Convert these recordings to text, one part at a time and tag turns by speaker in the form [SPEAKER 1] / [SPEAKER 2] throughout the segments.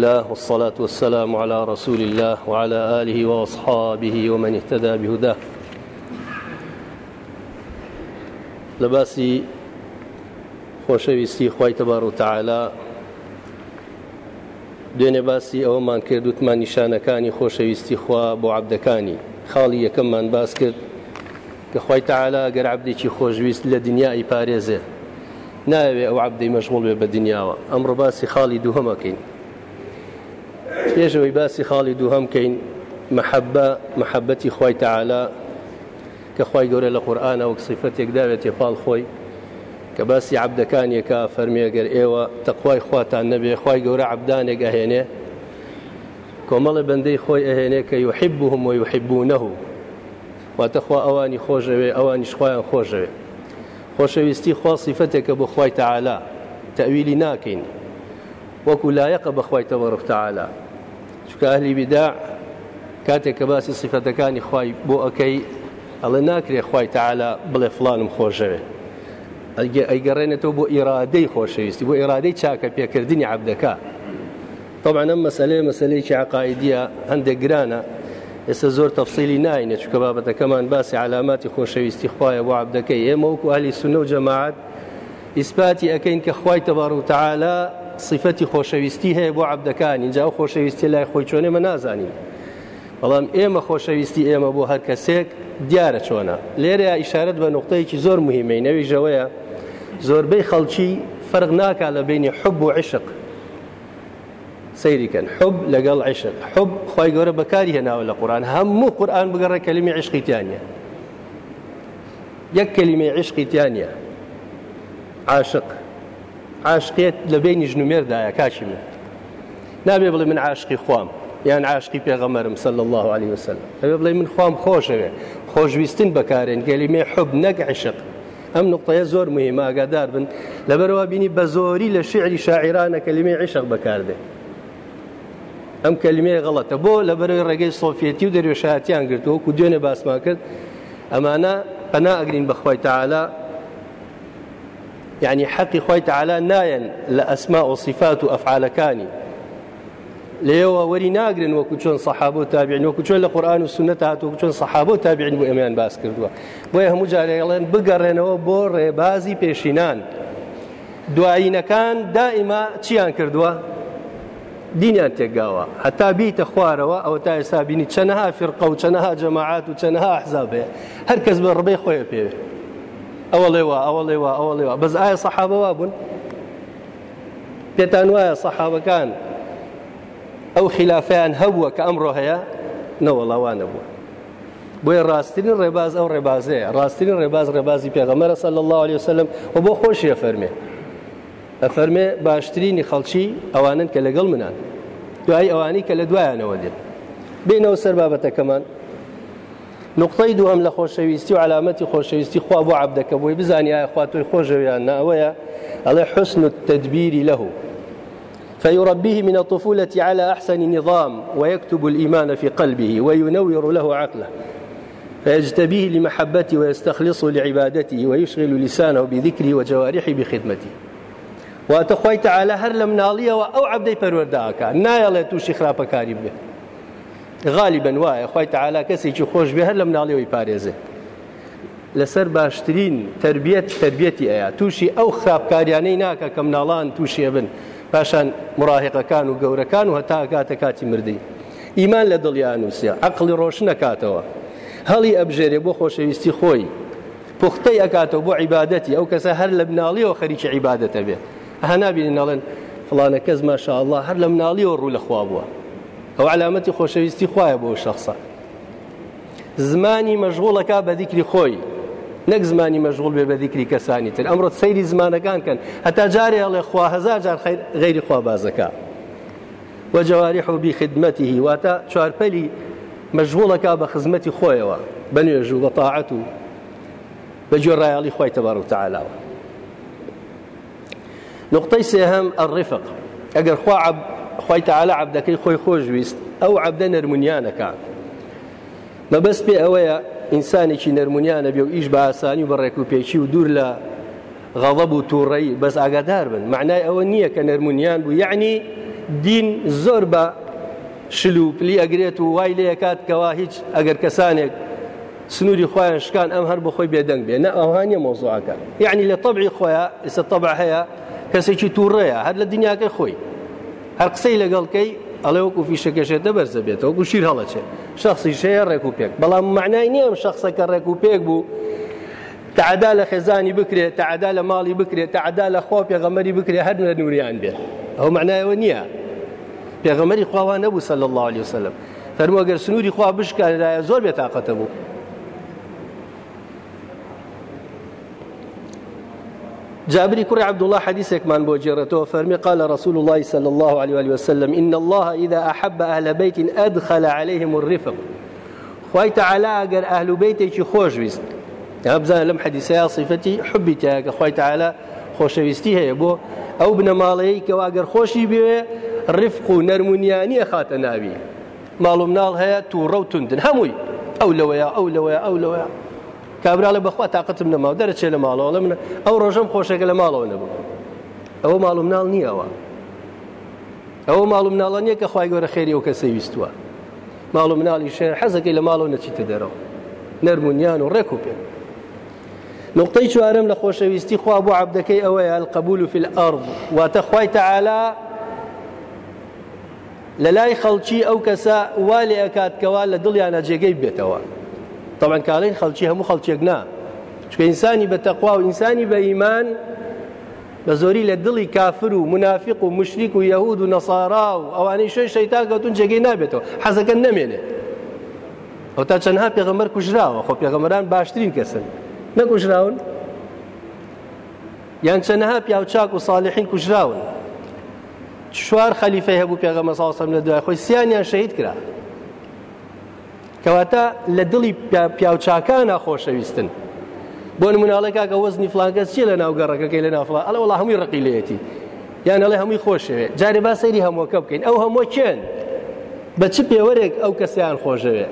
[SPEAKER 1] لله والصلاة والسلام على رسول الله وعلى آله وأصحابه ومن اهتدى بهداه. لباسي خۆشەویستی خی تەبار و تعالا دوێنێ باسی ئەوەمان کرد وتمان نیشانەکانی خۆشەویستی خوا بۆ عبدەکانی خاڵی یەکەممان باس کرد کە خی تعالا گەر عبدێکی خۆشویست لە دنیای پارێزێ. ناوێ ئەو عبدەی مەشغول بێ بە دنیاوە. ئەمڕۆ باسی خاڵی پێشەوەی باسی خاڵی دووهەمکەین محەبە محەبەتی خی تعالا کە خی گەورە لە قورآانە وەک سیفەتێک داوێت تێپاڵ خۆی کە باسی عبدەکانێکە فەرمیێگەر ئێوە تەخوای خواتان نەبێ خی گەورە عبدانێک ئەهێنێ کۆمەڵە بەندەی خۆی ئەهێنێ کە یحبهم و یحبونه واتەخوا ئەوانی خۆشەوێ ئەوانیش خۆیان خۆشەوێ خۆشەویستی خوا بۆ خی تەعالا تەویلی ناکەین وەکو لایەقە بەخوای تەوەڕف تەعالا چکە ئەهلی بیدا کاتێک کە باسی سیفەتەکانی خی بۆ ئەەکەی ئەڵێ ناکرێ خی تەعالا بڵێ فلانم خۆشەوێ. ئەیگەڕێنێتەوە بۆ ئیرادەی خۆشەویستی بۆ ئێرادەی چاکە پێکردنی عبدەکە طبعا ئەم مەسلەیە مەسلەیەکی عقاعدیە هەندێک گرانە ئێستا زۆر تەفسیلی ناینە چکە بابەتەکەمان باسی علاماتی خۆشەویستی خوایە بۆ عبدەکەی ئێمە وەکو علی سونە و جەماعات ئیسپاتی ئەەکەین کە خی تەبار و تعالا صفەتی خۆشەویستی هەیە بۆ عبدەکانی جا خۆشەویستی لای خۆی چۆنێ مە نازانین بەڵام ئێمە خۆشەویستی ئێمە بۆ هەر کەسێک دیارە چۆنە. لێرە ئیشارەت بە نقطەیەکی زۆر مهمەی. نەوی ژەوەیە زۆربەی خەڵکی فەرق ناکا لە بینی حب و عشق. سەیریکەن حب لەگەڵ عشق. حب خی گەورە بەکاری هێناوە لە قورآان هەموو قورآان بگەڕە کەلیمی عشقیتیانە یەک کەلیمەی عشقیتیانە عاشق. عاشقێت لە بینی ژنومێردایە کاچی من. نابێ بڵێ من عاشقی خام یان عاشقی پێغەمەرم سل الله عليه وسلم ئەوێ بڵێ من خام خۆشەوێ. خۆشویستن بەکارێن گەلیمێ حب نەک عشق. ئەم نقطەیە زۆر مهمە ئاگادار بن. لەبەرەوە بینی بە زۆری لە شعری شاعرانە کەلیمێ عشق بەکاردێ. ئەم کەلیمەیە غڵەتە بۆ لە بەرەوەی ڕێگەی سۆفێتی و دەروێشایەتیان گرتووە و دوێنێ باسمان کرد ئەمانە پەنا ئەگرین بەخوای تعالا يعني حقي خوي تعالى ناين لأسماء وصفات وأفعالكاني لێەوە وەری ناگرن وەکو چۆن سەحاب و تابعین وەکو چۆن لە قورآان باس کردووە بۆیە هەموو جارێڵێن بگەڕێنەوە بۆ ڕێبازی پێشینان دوایینەکان دائیما چیان کردووە دینیان تێگاوە هەتا بیتە خوارەوە ئەوە تا ئێستا بینی چەنەها فرقە و چەنەها جەماعات و چەنەها حزابێ هەر کەس لێوە ئەوە لێوە ئەوە لێوە بەس ئایا سەحابەوە بوون پێتان وایە سەحابەکان ئەو خلافیان هەبووە کە ئەمڕۆ هەیە نەوەڵاوانە بووە بۆیە ڕاستترین ڕێباز ئەو ڕێبازەیە ڕاستترین ڕێباز ڕێبازی پێغەمەرە سەل الله عليه وسلم. و بۆ خۆشیە فەرمێ ئەفەرمێ باشترینی خەڵکی ئەوانن کە لەگەڵ منان. دوای ئەوانی کە لە دوایانەوە دێت بینەوە سەر بابەتەکەمان نقطەی دووەم لە خۆشەویستی و علامەتی خۆشەویستی خوا بۆ عبدەکە بۆی بزانانی ئایا خوا تۆی خۆشەویان ناوەیە ئەڵێ حسن التدبير له. فيربيه من الطفولة على أحسن نظام ويكتب الإيمان في قلبه وينور له عقله. فيجتبيه لمحبته ويستخلصه لعبادته ويشغل لسانه بذكره وجوارحه بخدمته. وأتخوي تعالى هر لم ناليه أو عبدي پرورداك نايا توشي خراب كاري به غالبا وایە خی تعالا کەسێکی خۆش بێ هەر لە مناڵیەوەی پارێزێ. لەسەر باشترین تربیەت تربیەتی ئەیە تووشی ئەو خراپکاریانەی ناکە کە مناڵان تووشێ بن. پاشان مراهقەکان و گەورەکان و هەتا کاتە کاتی مردی. ئیمان لە دڵیان نووسە عقلی ڕۆشن نکاتەوە هەڵی ئەبژێرێ بۆ خۆشەویستی خۆی. پوختەی ئەکاتەوە بۆ عیباەتی ئەو کەسە هەر لە مناڵیەوە خەریکی عیباەتە بێ. هەنابینی نەڵێن فڵانە کەس ماشاء الله هەر لە مناڵیەوە ڕوو لەخوا بووە. ئەو علامەتی خۆشەویستی خوایە بۆ شخصە زمانی مەژغوڵەکە بە دیکری خۆی نەک زمانی مەژغول بێ بە دیکری کەسانی تر ئەمڕۆ سەیری زمانەکان کەن هەتا جارێ هەڵێ خوا هزار جار غیری خوا بازەکە وجوارح بخدمته واتە چوارپەلی مەژغوڵەکە بە خزمەتی خۆیەوە بەنوێژ و بە تاعەت و بە جۆڕایاڵی خۆی تەبار و تعالاوە نقطەی الرفق. ئەگەر خوا خی تعالا عبدەکەی خۆی خۆشویست ئەو عبدە نەرمونیانەکە مەبەست پێ ئەوەیە ئینسانێکی نەرمونیانە بێ و ئیش بە ئاسانی و بە ڕێک و پێچی و دوور لە غەڵەب و تووڕەی بەس ئاگادار بن. کە نەرمونیان بوو یعنی دین زۆر بە شلو پلی ئەگرێت و وای لێ کات کەوا هیچ ئەگەر کەسانێک سنووری خۆیان شکان ئەم هەر بخۆی بێدەنگ بێ نە ئەوهانە مۆزوعەکە یعنی لە طبعی خۆیان ئێستا طبع کەسێکی تووڕەیە هەر لە دنیاکەی خۆی هەر قسەی لەگەڵکەی ئەڵێ وەکو فیشەکەشێتە بەرزە بێتەوە وەکو شیر هەڵەچێ. شخصی شەیە ڕێک و پێک. بەڵام معنای نییە ئەم شخصەکە ڕێک و پێک بوو تعدا لە خێزانی بکرێت تعدا لە ماڵی بکرێت تعدا لە خۆ پێغەمەری بکرێت هەر لە نوریان بێت. ئەو معنایەوە نییە. پێغەمەری خواوان نەبوو سەل الله عليه وسلم فەرموەگەر سنووری خوا بشکارایە زۆر بێتاقەتە بوو. جابري كري عبد الله حديثك من بوجرته فرمي قال رسول الله صلى الله عليه وسلم إن الله إذا أحب أهل بيت أدخل عليهم الرفق. خوي تعالى أجر أهل بيتك خوش بيست. بزان لم حديثها صفتي حبي تاك خوي تعالى خۆشەویستی هەیە بۆ ئەو بنەماڵەیە کە واگەر خۆشی بوێ ڕفق و نەرمونیانیە خاتە ناوی ماڵ و مناڵ هەیە تووڕە و توندن هەمووی ئەو لەوەیە ئەو لەوەیە ئەو لەوەیە کابرا لە بەخوا تااقتم نەماوە. دەرەچێ لە ماڵەوە. لە منە ئەو ڕۆژەم خۆشەکە لە ماڵەوە نەبوو. ئەوە ماڵ و مناڵ نییەوە. ئەوە ماڵ و مناڵە نییە کە خخوای گەۆرە خێری و کە سەویستووە ماڵ و مناڵی شێر حەزەکەی لە ماڵەوە نەچیتە دەرەوە. نەرمونیان و ڕێک و پێ. نقطەی چوارم لە خۆشەویستی خوا بۆ عبدەکەی ئەوەیە القبول في الأرض. واتە خوای تعالا لە لای خەڵکی ئەو کەسە وا لێ طبعا کاڵین خەڵکی هەموو خەڵکێک نا چکە ئینسانی بە تەقوا و ئینسانی بە ئیمان بە زۆری لە دڵی کافر و منافق و مشریک و یهود و نەسارا و ئەوانەی شوێ شەیتا گەوتون جێگەی نابێتەوە. حەزەکە نەمێنێ. ئەو تا چەندها پێغەمەر کوژراوە. خۆ پێغەمەران باشترین کەسن. نەکوژراون؟ یان چەندەها پیاوچاک و ساڵحین کوژراون؟ چوار خەلیفەی هەبوو پێغەمە ساوسم لە دوای خۆی سییانیان شەهید کرا. کەواتە لە دڵی پیاوچاکانە خۆشەویستن بۆ نموناڵێکا کە وەزنی فلانکەس چی لە ناو گەڕەکەەکەی لە ناوفڵ ئەڵە وڵ هەمووی ڕقیلەتی یان ئەڵێ هەمووی خۆشەوێ. جارێ با سەیری هەمووەکە بکەین. ئەو هەموو چێن؟ بە چ پێوەرێک ئەو کەسیان خۆشەوێ؟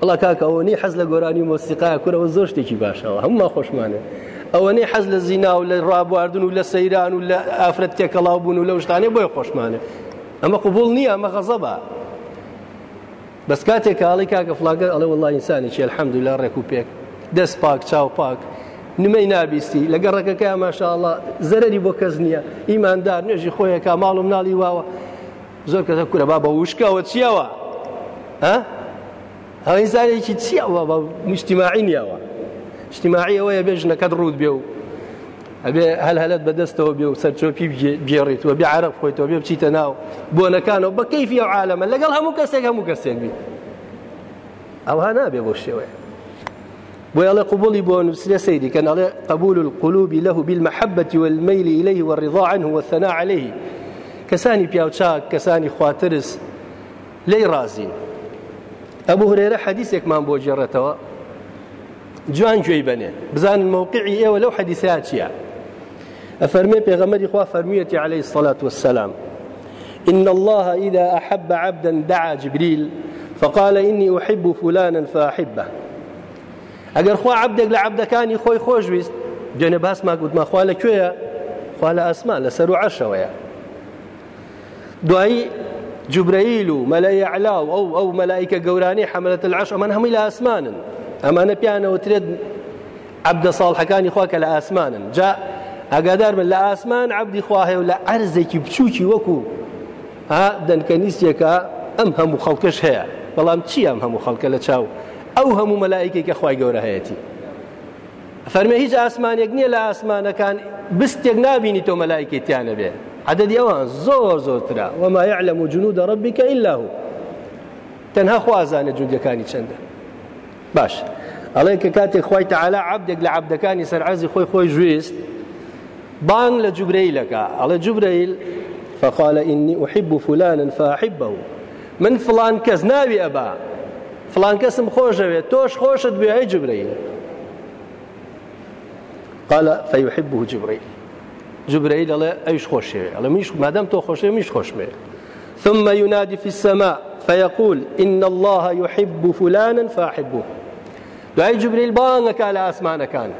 [SPEAKER 1] ئەڵا کاکە ئەوەی حەز لە گۆرانی مۆسیقا کورەوە زۆر شتێکی باشەوە. هەموما خۆشمانە ئەوەنەی حەز لە زینا و لە ڕابواردن و لە سەیران و لە ئافرەت تێکەڵاو بوون و لە شتانێ بۆی خۆشمانە ئەمە قوبول نییە ئەمە غەزەبە. بەس کاتێک کاڵی کاکە فلاگە ئەڵێ وڵی ئینسانی چێ الحەمدولا ڕێک و پێک. دەست پاک چاو پاک. نمەی نابیستی. لە گەڕەکەکە ماشاءله زەرری بۆ کەس نییە. ئیماندار نوێژی خۆیەکە ماڵ و مناڵی واوە. زۆر کەسە کورە با بە وشکەوە چیەوە ئەو ئینسانێکی چیەوە بە مشتیماعی نیەوە شتیماعی ئەوەیە بێژنەکەت ڕوود بێ و ئەبێ هەل هەلت بەدەستەوە بێ و سەرچۆپی بێڕیتەوە بێ عرب خۆیتەوە بێ بچیتە ناو بۆنەکانەوە بە کەیفی ئەو عالەمە لەگەڵ هەموو کەسێک هەموو کەسێک بی ئەوها نابێ بۆ شێوەیە ويلا قبولي بون سيدي كان عليه قبول القلوب له بالمحبة والميل إليه والرضا عنه والثناء عليه. كساني بياوتشاك كساني خواترس لي رازين. أبو هريرة حديثك ما بو جرتوا جوان جوي بني بزان موقعي إيه ولو حديثات يا. أفرمي بيغمري خوا فرميتي عليه الصلاة والسلام. إن الله إذا أحب عبدا دعا جبريل فقال إني أحب فلانا فأحبه. ئەگەر خوا لە عبدەکانی خۆی خۆش ویست دوێنێ باسما گوتما خوا لەکوێیە خوا لە ئەسمان لە سەر و عەشەوەیە دوایی جوبرەیل و مەلای علا و ئەو ئەو مەلایکە گەورانی حملەت العش ئەمان هەمووی لە ئاسمانن ئەمانە پیانەوەترێت عبدە ساڵحەکانی خوا کە لە ئاسمانن جا ئەگادار بن لە ئاسمان عبدی خواهێ و لە عەرزێکی بچووکی وەکو. ها دەنکە نیستێکە ئەم هەموو خەڵکەش هەیە. بەڵام چی ئەم هەموو خەڵکە لە چاو؟ ئەو هەموو مەلایکێکە خی گەورە هەیەی فەرمە هیچ ئاسمانێک نییە لە ئاسمانەکان بستێک نبینی تۆ مەلایکێتیانە بێ. عددی ئەوان زۆر زۆرترا وما يعلم جنود ربك إلا هو. تەنها خوازانە جوودەکانی چەندە. باش. ئەڵێ کە کاتێک خی تعالا عبدێک لە عبدەکانی سەرعزی خۆی خۆی بانگ لە جوبرەیلەکە ئەڵێ جوبرەیل فقال إني أحب فلانا فأحبه. من فلان کەس ناوی ئەبا فلان کەسم خۆشەوێت تۆش خۆشت بێ جبرەیل قال فيحبه جبريل. جبريل الله أيش خوشي الله مش ما دام تو خوشي مش خوش مي ثم ينادي في السماء فيقول إن الله يحب فلانا فأحبه. دعاء جبريل بانك على اسمان كان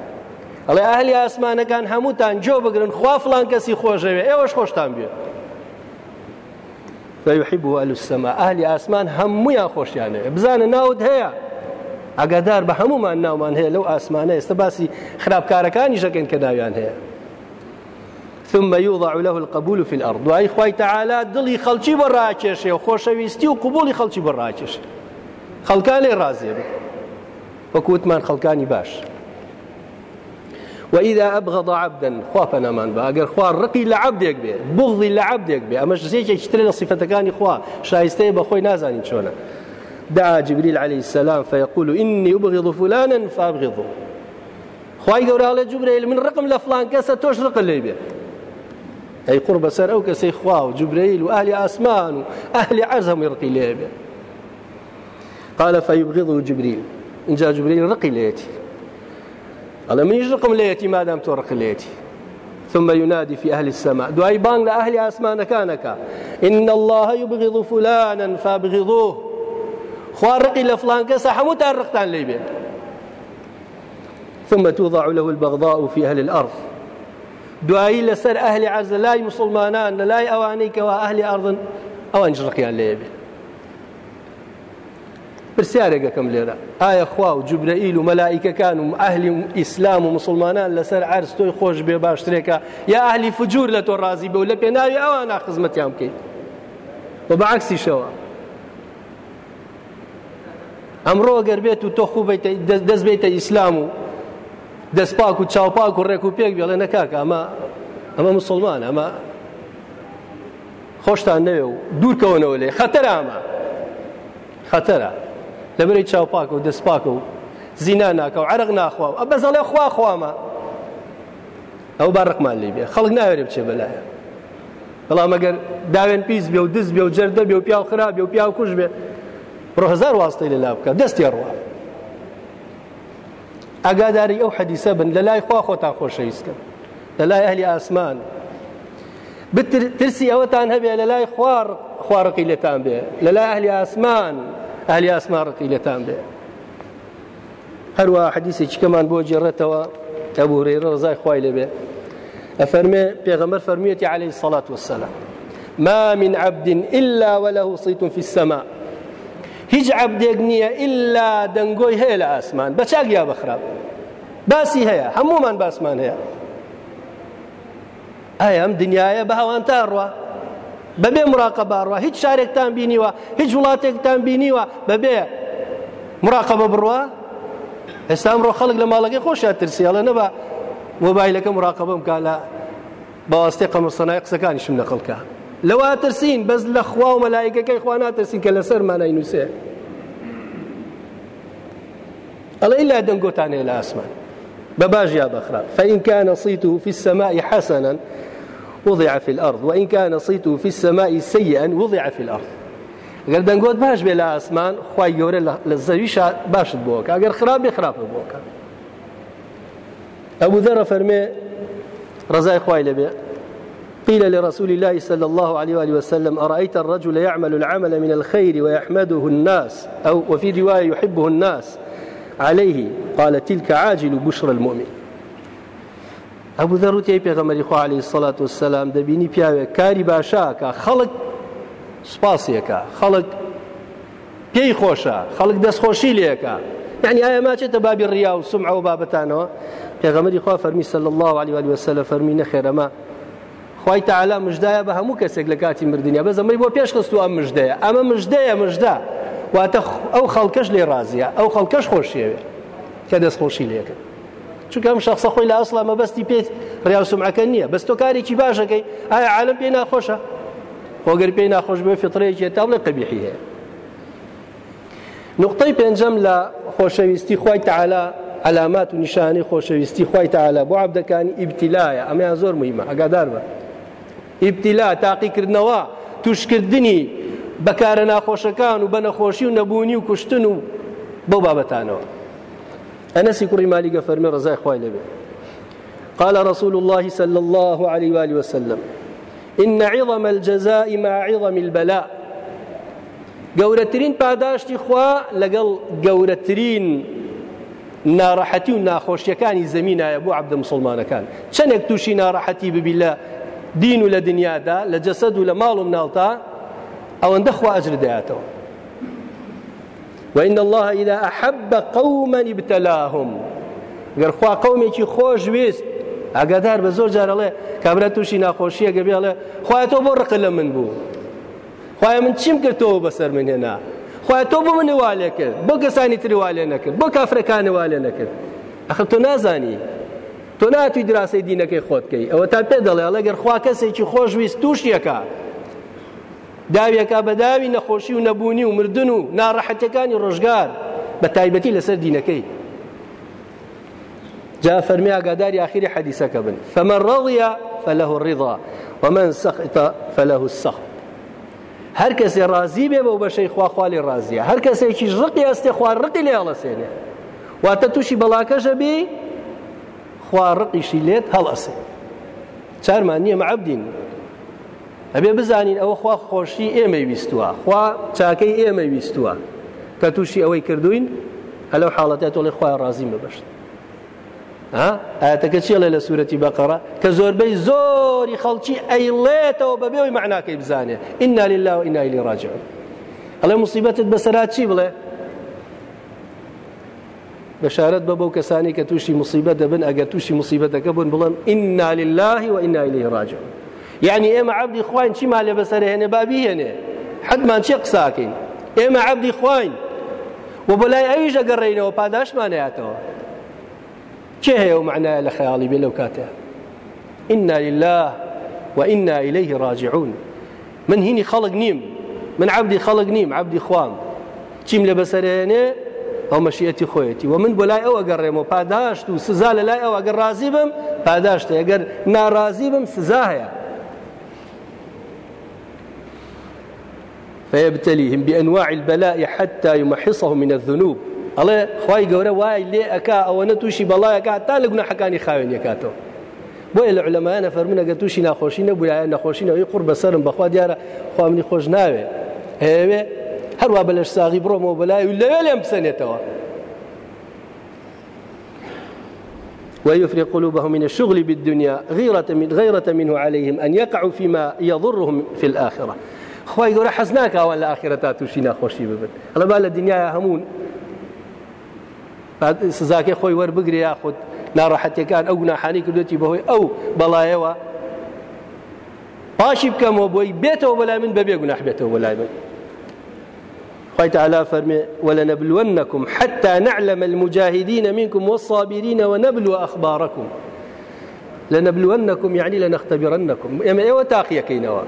[SPEAKER 1] الله أهل اسمان كان هموتان جو بگرن خوا فلان کسی خوشوي ايوش خوشتان بيه فيحبه أهل السماء أهل آسمان هميان خۆشیان هەیە بزانە ناوت هەیە ئەگادار بە هەمومان ناومان هەیە لەو ئاسمانە ئێستا باسی خراپکارەکانی ژەکەن کە ناویان هەیە ثم يوضع له القبول في الأرض وأي خوي تعالى دلي خلشي براكش وخوشويستي وقبولي خلشي براكش خلقان لي رازي وكوتمان خلقاني باش وإذا أبغض عبدا خوافنا من با. أجر خوار رقي لعبدك به بغضي لعبدك به أمش زيك يشتري صفة كان خوا شايستي بخوي نازاني شونا دعا جبريل عليه السلام فيقول إني أبغض فلانا فأبغضه. خواي قول على جبريل من رقم لفلان كسا توش رقم لي أي قرب سر أو كسي خواه وجبريل وأهل أسمان وأهل عزم يرقي لي به قال فيبغضه جبريل إن جاء جبريل رقي ليتي قال من يجرقم ليتي ما دام ترق ليتي. ثم ينادي في أهل السماء دعي بان لأهل أسمان كانك. إن الله يبغض فلانا فابغضوه. خوارقي لفلان كسا حموت الرقتان ليبين ثم توضع له البغضاء في أهل الأرض. دعائي لسر أهل عز لاي مسلمانان لاي أوانيك وأهل أرض أو أنجرقيان ليبين پرسیارێکەکەم لێرە. ئایا خوا و جوبرەئیل و مەلایکەکان و ئەهلی ئیسلام و مسلمانان لەسەر عرس تۆی خۆش بێ باشترێکە یا ئەهلی فجور لە تۆ ڕازی بە و لە پێناوی ئەوان ناخزمەتیان بکەیت؟ و بەعکسیشەوە ئەمڕۆ گەر بێت و تۆ خوب دەست بێتە ئیسلام و دەستپاک و چاوپاک و ڕێک و پێک بێڵێ نەکاکە ئەمە ئەمە مسلمان ئەمە خۆشتان نەوێ و دوورکەونەوە لێ. خەتەرە ئەمە. خەتەرە. لەبەری چاوپاکە و دەستپاکە و زینا ناکە و عرق ناخوا و بەزەڵێ خوا خوامە ئەو بارڕقمان لی بێ. خەڵک ناوێرە بچێ بەلایە. بەڵام ئەگەر داوێن پیس بێ و دز بێ و جەردە بێ و پیا و خراپ بێ و پیا و کوش بێ ڕۆهزار واستەی لەلا بکە دەستی ڕوا ئەگاداری ئەو حەدیسە بن لە لای خوا خۆتان خۆشەویستکە لە لای ئەهلی ئاسمان. ترسی ئەوەتان هەبێ لە لای خوار خوارقی لێتان بێ لە لای ئەهلی ئاسمان. ئەهلی ئاسمان ڕقی لێتان بێ هەروە حەدیسێکی کەمان بۆ جێڕێتەوە ئەبوو هرێرە ڕزای خوای لەبێ ئەفەرمێ پێغەمبەر فەرمیەتی عليه الصلاة والسلام ما من عبد إلا وله صيت في السماء. هیچ عبدێک نییە ئللا دەنگۆی هەیە لە ئاسمان چاک یا بەخراپ باسی هەیە باسمان هەیە. ئایا ئەم دنیاە بە بەبێ مراقە باڕوە هیچ شارێکتان بینیوە هیچ وڵاتێکتان بینیوە بەبێ مراقەبە بڕوە ئێستا ئەمڕۆ خەڵک لە ماڵەکەی خۆشیان ترسیڵە نەبە مۆبایلەکە مراقەبم کا لە باوەستی قەمەسەنای قسەکانیشم نەقڵکە لەوا ترسین بەس لە خوا و مەلایکەکەی خوا ناترسین کە لەسەرمانای نووسێ ئەڵە إلا دەنگۆتانێ لە ئاسمان بباش يا بخرا. فإن كان صيته في السماء حسنا وضع في الأرض وإن كان صيته في السماء سيئا وضع في الأرض. ئەگەر دەنگۆت باش بێ لە ئاسمان خی گەورە لە زەویش باشت بۆکە ئەگەر خراپی خراپە بۆکە ئەبوو ذەرە فەرمێ ڕزای قيل لرسول الله صلى الله عليه وآله وسلم أرأيت الرجل يعمل العمل من الخير ويحمده الناس؟ أو وفي رواية يحبه الناس عليه قال تلك عاجل بشرى المؤمن. ئەبوو دەڕوتی پێغەمەری خوا عليه الصلاة والسلام دەبینی پیاوێک کاری باشاکە خەڵک سپاسیەکە خەڵک پێی خۆشە خەڵک دەستخۆشی لێەکە. يعني ئایا ماچێتە بابی ڕیا و سمع و بابەتانەوە؟ پێغەمەری خوا فەرمی صلى الله عليه وآله وسلم فەرمی نەخێرەمە. خی تعالا مژدایە بە هەموو کەسێک لە کاتی مردنیا بە زەمەی بۆ پێش خستو ئەم مژدەیە. ئەمە مژدەیە مژدا واتە ئەو خەڵکەش لێ ڕازیە. ئەو خەڵکەش خۆشیەوێ. کە دەستخۆشی لێکن چونکە ئەم شخصە خۆی لە ئەسڵ مەبەستی پێت ڕیا سمعەکە نییە. بەس تۆ کارێکی باشەکەی. ئایا عالم پێ ناخۆشە؟ خۆگەر پێی ناخۆش بێ فطرەیەکی تا بڵێ قەبیحی هەیە. نقطەی پێنجەم لە خۆشەویستی خی تعالا علامات و نیشانی خۆشەویستی خی تعالا بۆ عبدەکانی ئیبتیلایە ئەمەیان زۆر مهمە. ئەگادار بە. ئیبتیلا تاقیکردنەوە توشکردنی بەکارە ناخۆشەکان و بە نەخۆشی و نەبوونی و کوشتن و بەو بابەتانەوە. کوڕی مالیگە فەرمی ڕزای خوای لەبێ قال رسول الله صلى الله عليه وآله وسلم إن عظم الجزاء مع عظم البلاء. گەورەترین پاداشتی خوا لەگەڵ گەورەترین ناڕەحەتی و ناخۆشیەکانی زمینایە بۆ عبدە مسلمانەکان چەندێک تووشی ناڕەحەتی ببی لە دین و لە دنیادا لە جەسەد و لە ماڵ و مناڵتا ئەوەندە خوا وإن الله إذا أحب قوما ابتلاهم. گەر خوا قومێکی خۆش ویست ئاگادار بە زۆر جارەڵێ کابرا تووشی ناخۆشیە گە بێڵێ خوایەتەوە بۆ ڕق لە من بوو؟ خوای من چیم کردەوە بەسەر من هێنا؟ خوای تۆ بۆ منی والێ کرد بۆ کەسانی تری والێ نەکرد بۆ کافرەکانی والێ نەکرد. ئەخر تۆ نازانی تۆ ناتوی دراسی دینەکەی خۆتکەی ئەوە تا پێ دەڵێ ئەڵەگەر خوا کەسێکی خۆشویست تووشیەکە. داویەکە بە داوی نەخۆشی و نەبوونی و مردن و ناڕەحەتەکانی ڕۆژگار بە تایبەتی لەسەر دینەکەی. جاء فرمي قدار آخر حديثك بن. فمن رضي فله الرضا ومن سخط فله السخط هر کەسێ ڕازی بێ بە بەشەی خواخوالی ڕازیە. هەر کەسێکیش ڕقی ئەستێ خوار ڕقی لێ هەڵەسێنێ. واتە تووشی بەڵاکەشە بێ خوا لێت هەڵەسێ. چارمان نییە مەعبدین. ئەبێ بزانین ئەوە خوا خۆشی ئێمە ویستووە خوا چاکەی ئێمە ویستووە کە تووشی ئەوەی کردوین هەلەو حاڵەتێت تۆڵی خخوای ڕازی ببشت ئاەتەکە چێڵێ لە سوورەتی بەقەڕە کە زۆربەی زۆری خەڵکی ئەیڵێتەوە بەبێەوەی معناکەی بزانێ ئینا لله و ئینا إليه راجعون ئەڵێ مصیبەتت بەسەرا چی بڵێ بشارت کە تووشی مصیبەت دەبن ئەگەر تووشی مصیبەتەکە بوون بڵم ئینا لله و ئینا إليه یعنی ئێمە عبدی خوین چی مالێ بەسەر هێنێ بابی هێنێ حدمان چێ قساکەین ئێمە عبدی خوین و بەلای ئەویش ئەگەڕێینەوە پاداشمانەیاتەوە چه هەیە و معنایە لە خەیاڵی بێ لەو لله وإنا إليه راجعون. من هینی خەڵک نیم من عبدی خەڵک نیم عبدی خوام چیم لە بەسەرێنێ ئەو مەشیەتی خۆیەتی و من بۆ لای ئەوە گەڕێمەوە پاداشت و سزا لە لای ئەوە گەر ڕازی بم پاداشتە ئەگەر ناڕازی بم فيبتليهم بأنواع البلاء حتى يمحصهم من الذنوب. ئەڵێ خی گەورە وای لێ ئەک ئەوە نە تووشی بەڵایەکە تا لە گوناحەکانی خاوێن یکاتەوە بۆیە لە علەمایانە فەرمونەگە تووشی ناخۆشی نەبووایە نەخۆشینەوەی قڕ بەسرم بەخوا دیارە خوامنی خۆش ناوێ هەیەوێ هەروە بە لەش ساغی بڕۆمەوە بەلای و لەوێ لێم بسەنێتەوە ويفرق قلوبهم من الشغل بالدنيا غيرة من غيرة منه عليهم أن يقعوا فيما يضرهم في الآخرة. خواهي قول حزناك أولا الآخرة توشينا خوشي ببن. الله بقى الدنيا همون. سزاکەی خۆی وەربگرێ یاخود ناڕەحەتەکان ئەو گوناحانی کردوێتی بەهۆی ئەو بەڵایەوە پاشی بکەمەوە بۆی بێتەوە بەلای من بەبێ گوناح بێتەوە بەلای من. خی تعالى فرمي ولنبلونكم حتى نعلم المجاهدين منكم والصابرين ونبلو أخباركم لنبلونكم يعني لنختبرنكم إما إيوة تاقية كينوا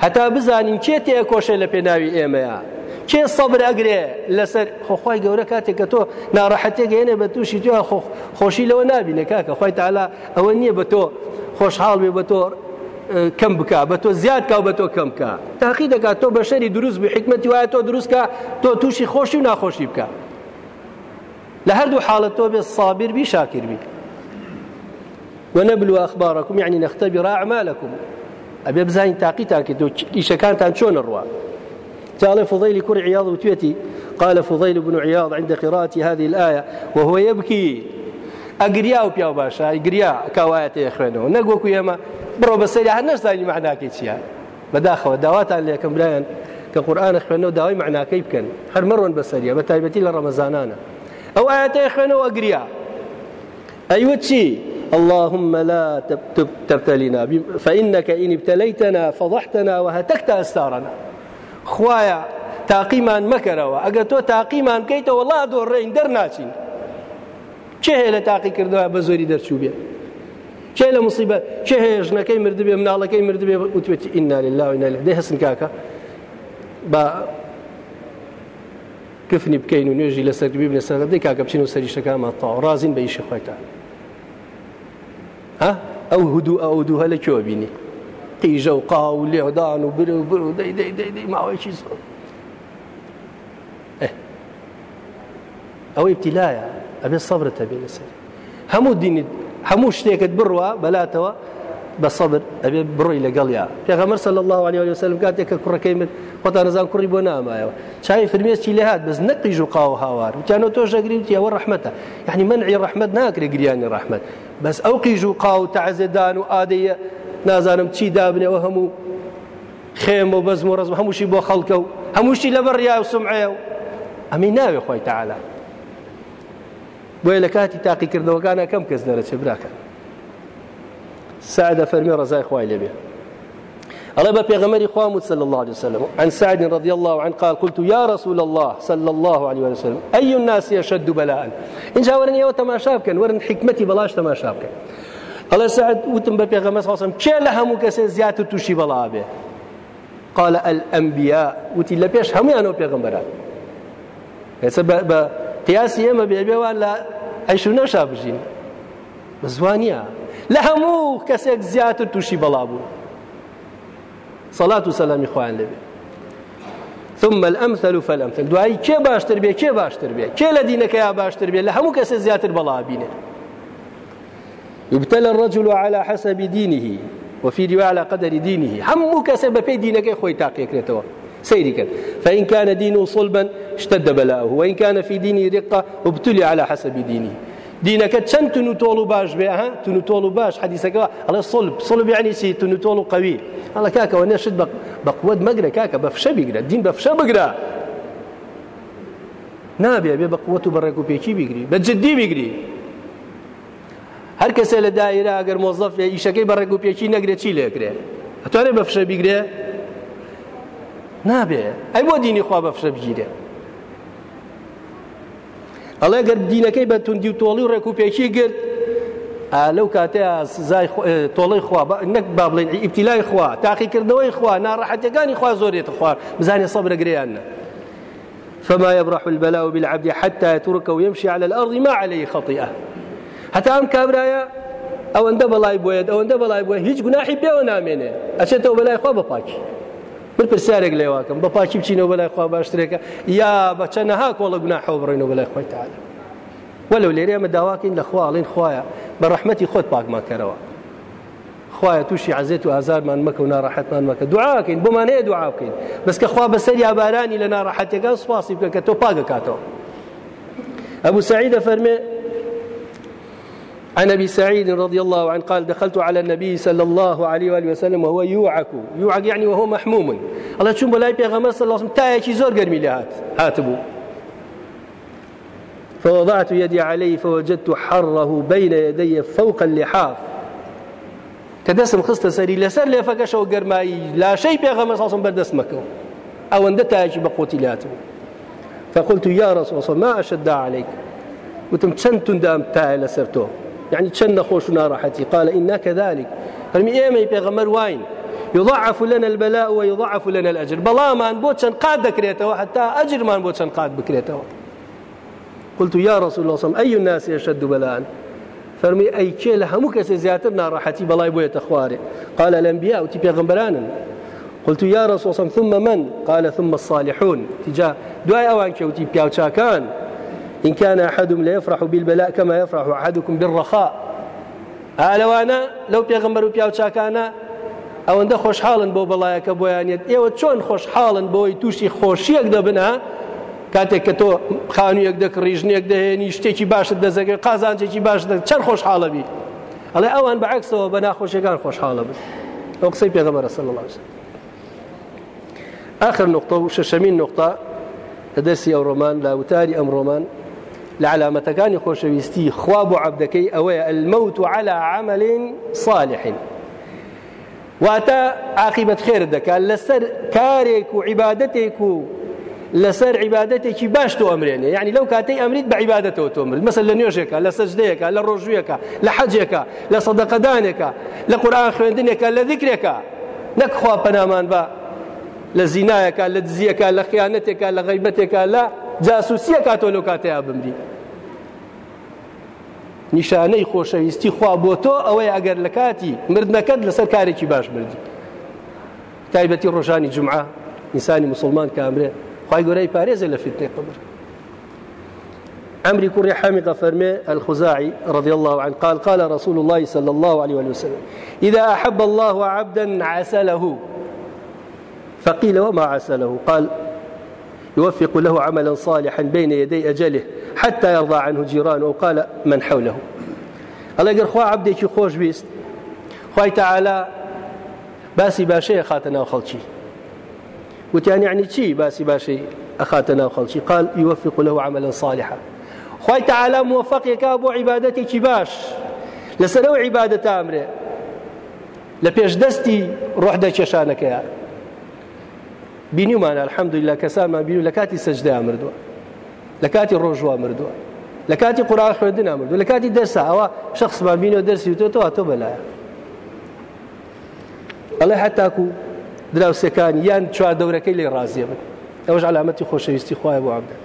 [SPEAKER 1] حتى بزانين كيتي أكوشي لبناوي إيما کێ سەبر ئەگرێ لەسەر؟ خۆخوای گەورە کاتێک کە تۆ ناڕەحەتێک هێنێ بە تووشی تو خۆشی لەوە نبینە کاکە. خۆی تالا ئەوە نییە بە تۆ خۆشحاڵ بێ بە تۆ کەم بکە بە تۆ زیاد کا بە تۆ کەم بکە. تاقی دەکات تۆ بە شەری دروست بە حکمەتی وایە تۆ دروستکە تۆ تووشی خۆشی و ناخۆشی بکە. لە هەردوو حاڵت تۆ بێ صابر بی شاکر بی. ونبلو أخباركم يعني نختبر أعمالكم ئەبێ بزانین تاقیتان کەینەوە ئیشەکانتان چۆن ئەڕوا؟ قال فضيل كر عياض وتويتي. قال فضيل بن عياض عند قراءة هذه الآية وهو يبكي. ئەگریا و پیا باشە گریا کاوایەتە خوێنەوە نەگوەکو ئێمە بڕۆ بەسەری هەر نەزانی معناکەی چیە بەداخەوە داواتان لێکم برایەن کە قورآانە خوێنەوە داوای معناکەی بکەن هەر مەڕۆن بەسەریە بە تایبەتی لە ڕەمەزانانە ئەو ئاەتەیە خوێنەوە ئەگریا ئەیوە چی اللهم لا تبتلنا فإنك إن ابتليتنا فضحتنا وهتكت أستارنا. خوایە تاقیمان مەکەرەوە ئەگە تۆ تاقیمان بکەیتەوە وڵا دۆڕێین دەرناچین چه هەیە لە تاقی کردەوە بە زۆری دەرچوو بێ چه لە مصیبەت چه هەیە ژنەکەی مردبێ مناڵەکەی مردبێ وتوێتی ئینا لله و ئینا دەی هەسن کاکە بە کفنی بکەین و نوێژی لەسەر بی بنە سەر دەی کاکە بچین و سەریشەکەمان تاو ڕازین بە ئیشی خۆیتان ها؟ ئەو هودوو ئەو دووهە لە کێوە بینی قیژە و قاو و لێدان و بر و بر و دەی دەی دەی دەی ماوەیەکی زۆر ئەوەی ابتیلایە ئەبێ سەبرتە بێ لەسەر هەموو دینیت بە سەبر ئەبێ بڕۆی لەگەڵ یا پێغەمەر صلی الله عليه وسلم کاتێک کە کوڕەکەی من خۆتان نزان کوڕی بۆ نامایەوە چای فرمێستی لێ هات بەس نەقیژ و قاو هاوار. وتیانەوە تۆ ژەگریوتی ئەوە ڕەحمەتە یعنی منعی ڕەحمەت ناکرێ گریانی ڕەحمەت بەس ئەو قیژ و قاو تەعزێدان و ئادەیە نازانم چی دابنەوە هەموو خێم و بەزم و ڕزم هەمووشی بۆ خەڵکە و هەمووشی لەبەر ڕیا و سمعێ و ئەمی ناوێ خۆی تەعالا بۆیە لە کاتی تاقیکردنەوەکانە کەم کەس دەرەچێ براکە سعد فەرمی ڕزای خوای لەبێ الله بيغمر خوامد صلى الله عليه وسلم. عن سعد رضي الله عنه قال قلت يا رسول الله صلى الله عليه وسلم أي الناس يشد بلاء؟ إن جاء ورن يو تماشابك ورن حكمتي بلاش تماشابك الله سعد وتم بيغمر صلى الله عليه وسلم كي لهم كسي زيادة توشي بلا به قال الأنبياء. وتي لبيش هم يانو بيغمران بە قیاسی ئێمە بێبێوان لە ئەیشو نەشا بژین بە زوانە لە هەموو کەسێک زیاتر تووشی بەڵا بوو. سەڵات و ثم الأمثل فالأمثل. دوایی کێ باشتر بێ کێ باشتر بێ؟ کێ لە دینەکەیا باشتر بێ؟ لە هەموو کەسێ زیاتر يبتلى الرجل على حسب دينه وفي رواية على قدر دينه. هم كسب في دينك خوي تاقي كريتوا سيري فإن كان دينه صلبا اشتد بلاؤه. وإن كان في دينه رقة ابتلي على حسب دينه. دینەکەی تۆڵ و باش بێ ها؟ تون و تۆڵ و باش حەدیسەکە ئەڵێ سڵب سڵب یعنی چی تون و تۆڵ و قوی ئەڵە کاکەەوە نێشت بە قوت مەگرە کاکە بە فشە بیگرە دین بە فشە بگرە نابێ بێ بە قوت و بەڕێک و پێکی بیگری بە جددی بیگری هەر کەسێ لە دایرە ئەگەر مۆزەف ئیشەکەی بەڕێک و پێکی نەگرێ چی لێکرێ ئەتوانێت بە فشە بیگرێ نابێ ئەی بۆ دینی خوا بە فشە بگیرێ ئەڵێ گەر دینەکەی بە توندی و تۆڵی و ڕێکوپێکی گرت کاتەیە سزای تۆڵی خوا نەک با بڵێن ئیبتیلای خوا تاقیکردنەوەی خوا ناڕەحەتەکانی خوا زۆرێتە خوار بزانێ سەبرە گریانە فما يبرح البلاء بالعبد حتى يتركه ويمشي على الأرض ما عليه خطيئة. حتى أم كابرايا ئەو ئەندە بەڵای بۆیت ئەوەندە بەڵای بۆ هیچ گوناحی پێوە نامێنێ. ئەچێتەوە بەلای خوا بەپاکی من پرسیارێک لێواکەم بە پاچی بچینەوە بەلای خوا باشترێکە. یا بە چەنەها کۆڵە گوناحەوە بڕێنەوە بەلای خۆی تعالی. وەلو لێرە ئەمە داواکەین لە خواڵین خوایە بە ڕەحمەتی خۆت پاکمان کەرەوە. خوایە تووشی عزێت و ئازارمان مەکە و ناڕەحەتمان مەکە. دوعاکەین بۆمانەیە دوعا بکەین. بەس کە خوا بەسەر یابارانی لە ناڕەحەتەکان سواسی بکە کە تۆ پاگەکاتەوە ئەبوو سعیدە فەرمێ عن أبي سعيد رضي الله عنه قال دخلت على النبي صلى الله عليه وآله وسلم وهو يوعك. يوعك يعني وهو محموم. الله تشوف بلاي بيغمر صلى الله عليه وسلم تايشي زور قرمي لهات هاتبو فوضعت يدي عليه فوجدت حره بين يدي فوق اللحاف. كدسم خست سري لسر لي فكش وقرماي لا شيء بيغمر صلى الله عليه وسلم بردس مكه أو اندتا تايشي بقوتي لهاتبو فقلت يا رسول الله ما أشد عليك. وتم چەند دام تای لەسەر تۆ يعني چەند نەخۆش و قال إنا كذلك. فەرمی ئێمەی پێغەمەر واین يضاعف لنا البلاء ويضاعف لنا الأجر. بەڵامان بۆ چەند قات دەکرێتەوە حتى ئەجرمان بۆ چەند قات بکرێتەوە قلت يا رسول الله صلى أي الناس أشد بلاء؟ فەرمی ئەی کێ لە هەموو کەسێ زیاتر ناڕەحەتی بەڵای بۆ یەتە خوارێ. قال الأنبياء وتی پێغەمبەرانە قلت يا رسول الله ثم من؟ قال ثم الصالحون. ئینجا دوای ئەوان وتی پیاوچاکان إن كان أحدهم ليفرح بالبلاء كما يفرح أحدكم بالرخاء. ئالەوانە لەو پێغمبەر و پیاوچکانە ئەوەندە خۆشحاڵن بۆ بەڵایەکە بۆیانێت ئێوە چۆن خۆشحاڵن بۆی تووشی خۆشیەک دەبنا کاتێک کە تۆ خانوویەک دەکڕیژنێک دەهێنی شتێکی باشت دەزەگەر قازانجێکی باش چەند خۆشحاڵەبی ئەڵێ ئەوان بەعکسەوە بە ناخۆشیەکان خۆشحاڵە بن ئەو قسەی پێغەمبەرە صلی الله عليه وسلم آخر نقطة وششمين نقطة لدرسي أو رومان لا وتاري أم رومان لە علامەتەکانی خۆشەویستی خوا بۆ عبدەکەی ئەوەیە المەوت على عمل صالح. واتە عاقبەت خێر دەکات لەسەر کارێک و عیبادەتێک و لەسەر عیبادەتێکی باش نوێژێکە لە سەجدەیەکە لە ڕۆژویەکە لە حەجێکە لە سەدەقەدانێکە لە قورآن خوێندنێکە لە ذیکرێکە نەکخوا پەنامان بە لە زینایەکە لە دزیەکە لە خیانەتێکە لە غیبەتێکە لە جاسوسیە کاتۆ لەو کاتەیە بمری نیشانەی خۆشەویستی خوا بۆ تۆ ئەوەی ئەگەر لە کاتی مردنەکەت لەسەر باش مردی تایبەتی ڕۆژانی جمعە ئینسانی مسلمان کامرێ خی گەورەی پارێزە لە فتنێ قبر. عمري كري حامق فرمي الخزاعي رضي الله عنه قال قال رسول الله صلى الله عليه وسلم إذا أحب الله عبدا عسله. فقيل وما عسله قال يوفق له عملا صالحا بين يدي أجله حتى يرضى عنه جيرانه أو قال من حوله. الله يقول خوا عبدێکی خۆش بیست خی تعالا باسی باشەیە خاتەناو خەڵکی وتیان يعني چی باسی باشی أخاتنا خەڵکی قال يوفق له عملا صالحا. خی تعالى موفقێکا بۆ عیباەتێکی باش. لەسەرەوە عیباەت ئامرێ لە پێش دەستی ڕۆحدە کێشانەکەیە بینیمانە الحەمدولیلا کەسانمان بین لە کاتی سەجدە مردووە لە کاتی ڕۆژوە مردووە لە کاتی قورآن خوێندن مردووە لە کاتی دەرسا ئەوە شخصمان بینەوە دەرسی وتۆتەوە تۆ بەلایە ئەڵێ هەتاکو دراوسەکانی یان چوار دەورەکەی لێ ڕازیە بن ئەوەش علامەتی خۆشەویستی خوای بۆ عبدە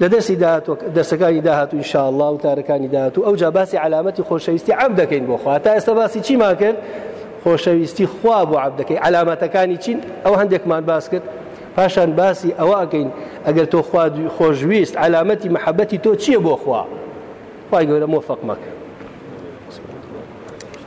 [SPEAKER 1] لە دەستی داهات دەسەکانی داهات و انشاءله و تارەکانی داهات و جا باسی علامەتی خۆشەویستی عام دەکەین بۆ تا ئێستا باسی چیمان کرد خۆشەویستی خوا بۆ عام دەکەی علامەتەکانی چین ئەو هەندێکمان باس کرد. پاشان باسی ئەوە ئەگەین ئەگەر تۆ خۆشویست علامەتی محەبەتی تۆ چییە بۆ خوا؟ خی گەورە مۆفق مەکە.